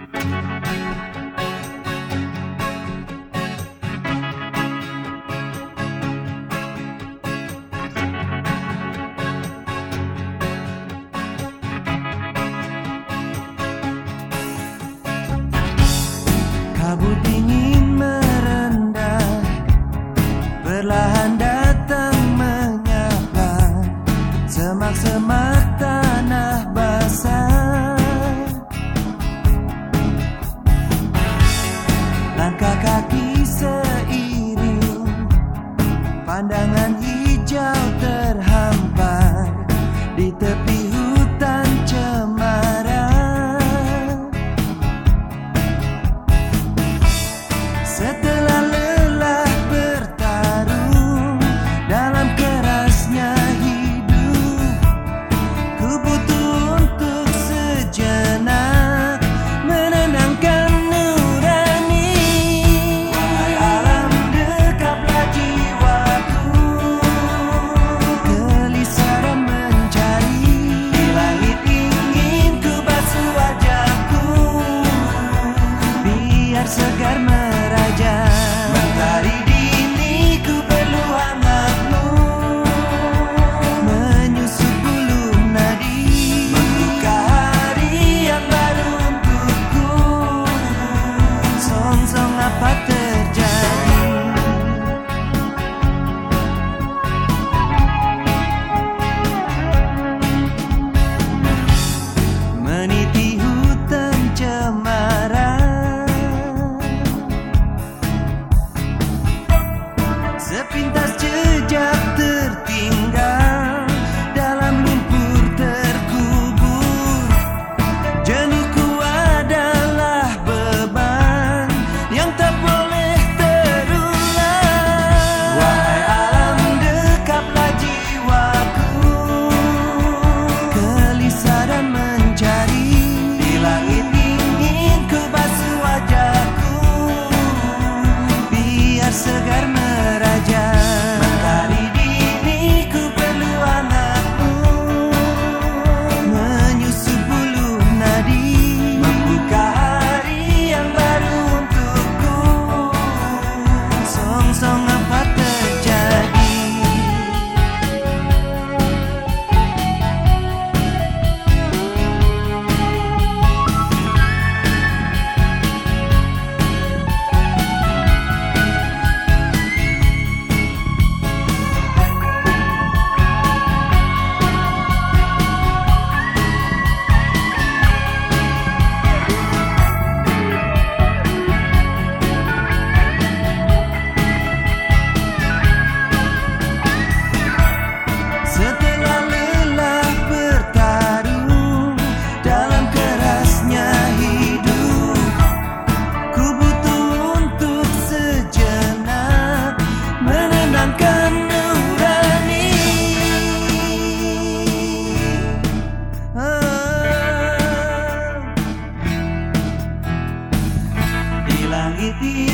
Kabut vivir.